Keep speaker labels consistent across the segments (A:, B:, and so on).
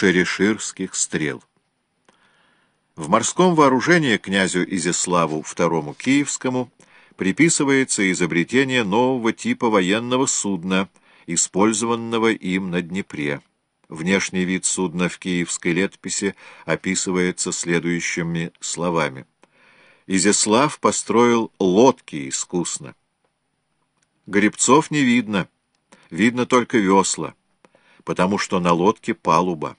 A: шереширских стрел. В морском вооружении князю Изяславу II Киевскому приписывается изобретение нового типа военного судна, использованного им на Днепре. Внешний вид судна в киевской летописи описывается следующими словами. Изяслав построил лодки искусно. Гребцов не видно, видно только весла, потому что на лодке палуба.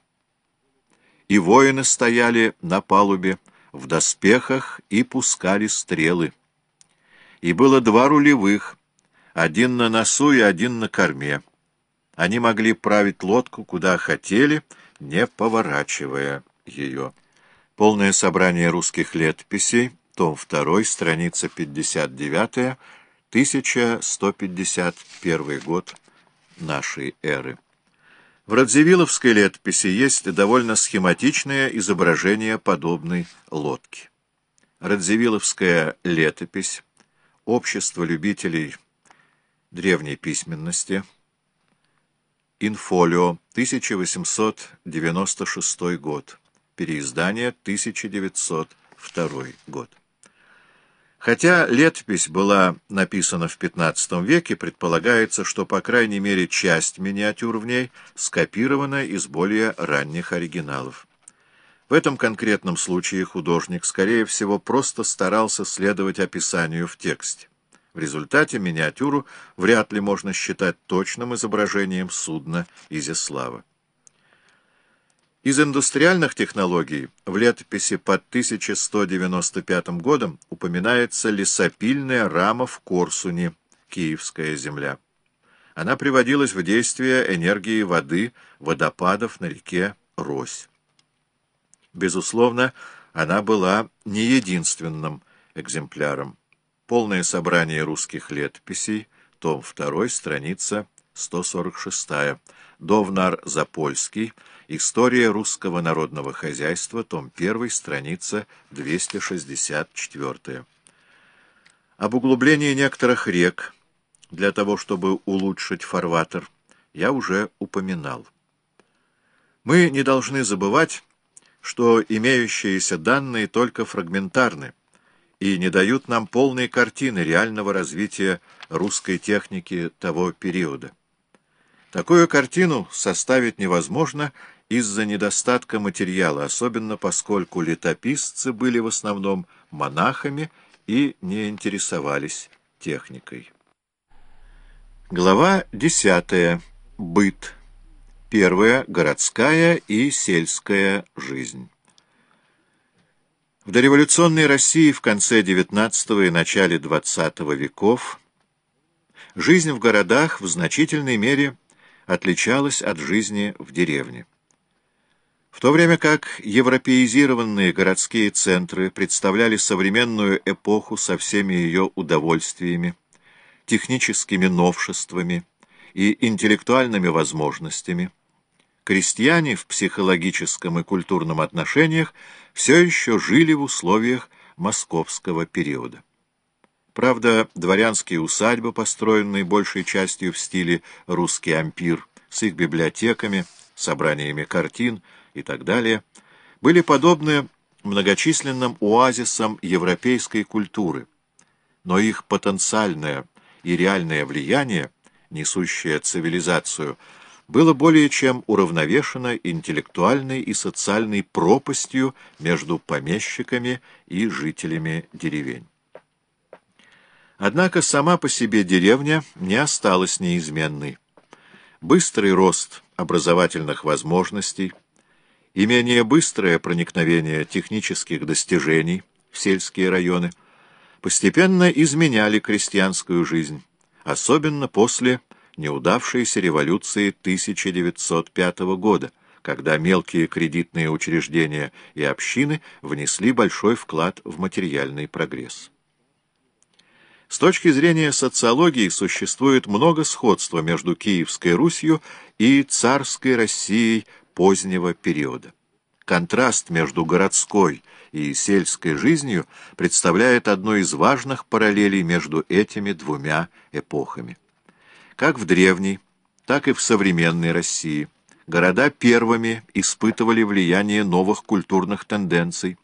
A: И воины стояли на палубе в доспехах и пускали стрелы. И было два рулевых, один на носу и один на корме. Они могли править лодку куда хотели, не поворачивая ее. Полное собрание русских летописей, том 2, страница 59, 1151 год нашей эры. В Радзивилловской летописи есть довольно схематичное изображение подобной лодки. Радзивилловская летопись, общество любителей древней письменности, Инфолио, 1896 год, переиздание 1902 год. Хотя летопись была написана в XV веке, предполагается, что по крайней мере часть миниатюр в ней скопирована из более ранних оригиналов. В этом конкретном случае художник, скорее всего, просто старался следовать описанию в тексте. В результате миниатюру вряд ли можно считать точным изображением судна Изяслава. Из индустриальных технологий в летописи под 1195 годом упоминается лесопильная рама в Корсуне, Киевская земля. Она приводилась в действие энергии воды, водопадов на реке Рось. Безусловно, она была не единственным экземпляром. Полное собрание русских летописей, том 2, страница 146. Довнар Запольский. История русского народного хозяйства. Том 1. Страница 264. Об углублении некоторых рек для того, чтобы улучшить фарватер, я уже упоминал. Мы не должны забывать, что имеющиеся данные только фрагментарны и не дают нам полной картины реального развития русской техники того периода. Такую картину составить невозможно из-за недостатка материала, особенно поскольку летописцы были в основном монахами и не интересовались техникой. Глава 10. Быт. Первая. Городская и сельская жизнь. В дореволюционной России в конце XIX и начале XX веков жизнь в городах в значительной мере отличалась от жизни в деревне. В то время как европеизированные городские центры представляли современную эпоху со всеми ее удовольствиями, техническими новшествами и интеллектуальными возможностями, крестьяне в психологическом и культурном отношениях все еще жили в условиях московского периода. Правда, дворянские усадьбы, построенные большей частью в стиле русский ампир, с их библиотеками, собраниями картин и так далее, были подобны многочисленным оазисам европейской культуры, но их потенциальное и реальное влияние, несущее цивилизацию, было более чем уравновешено интеллектуальной и социальной пропастью между помещиками и жителями деревень. Однако сама по себе деревня не осталась неизменной. Быстрый рост образовательных возможностей и менее быстрое проникновение технических достижений в сельские районы постепенно изменяли крестьянскую жизнь, особенно после неудавшейся революции 1905 года, когда мелкие кредитные учреждения и общины внесли большой вклад в материальный прогресс. С точки зрения социологии существует много сходства между Киевской Русью и царской Россией позднего периода. Контраст между городской и сельской жизнью представляет одну из важных параллелей между этими двумя эпохами. Как в древней, так и в современной России Города первыми испытывали влияние новых культурных тенденций,